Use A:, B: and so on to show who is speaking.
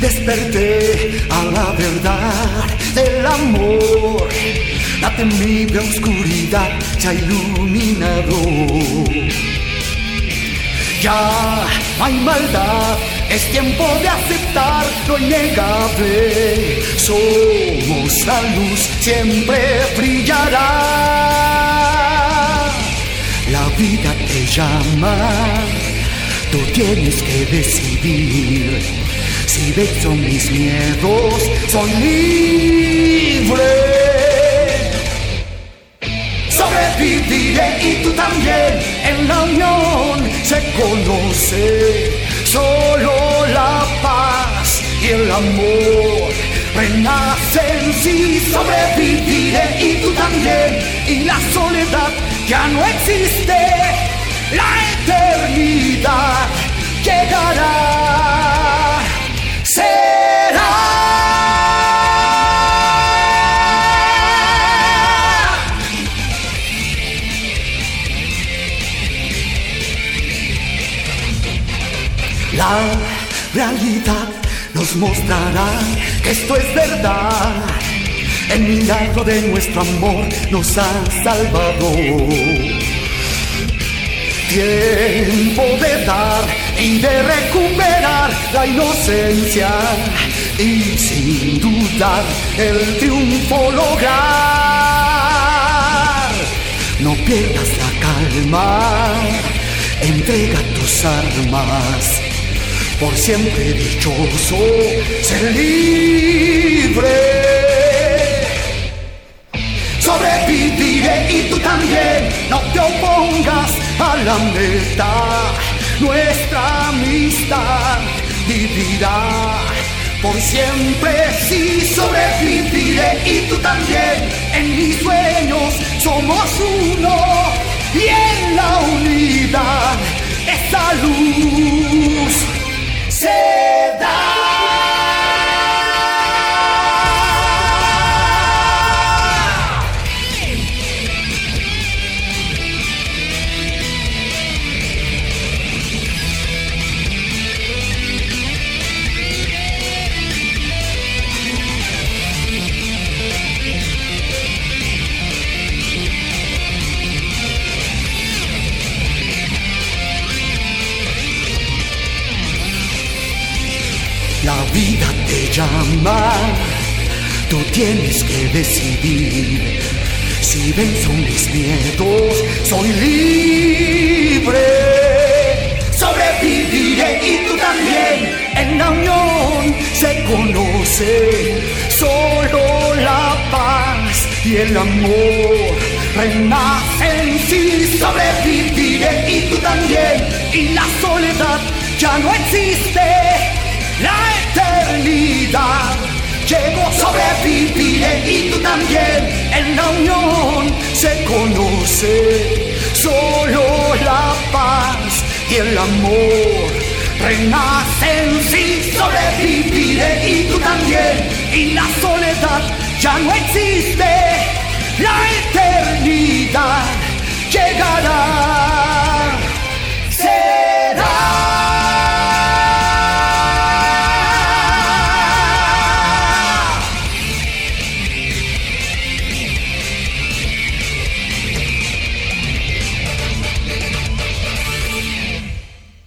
A: Desperté a la verdad del amor. La temible oscuridad se ha iluminado. Ya hay maldad, es tiempo de aceptar lo innegable. Somos la luz, siempre brillará. La vida te llama, tú tienes que decidir. Si venzo mis miedos, soy libre. Sobreviviré y tú también en la unión se conoce solo la paz y el amor renacen sí sobreviviré y tú también y la soledad ya no existe la La realidad nos mostrará que esto es verdad. El milagro de nuestro amor nos ha salvado. Tiempo de dar y de recuperar la inocencia y sin dudar el triunfo lograr. No pierdas la calma, entrega tus armas por siempre dichoso, ser libre. Sobreviviré y tú también, no te opongas a la meta. Nuestra amistad vivirá por siempre. Sí, sobreviviré y tú también. En mis sueños somos uno y en la unidad esa luz vida te llama, tú tienes que decidir. Si venzo mis miedos, soy libre. Sobreviviré y tú también. En la unión se conoce solo la paz y el amor. Renacen sí, sobreviviré y tú también. Y la soledad ya no existe Llego, sobreviviré y tú también. En la unión se conoce solo la paz y el amor. Renacen, sobreviviré y tú también. Y la soledad ya no existe. La eternidad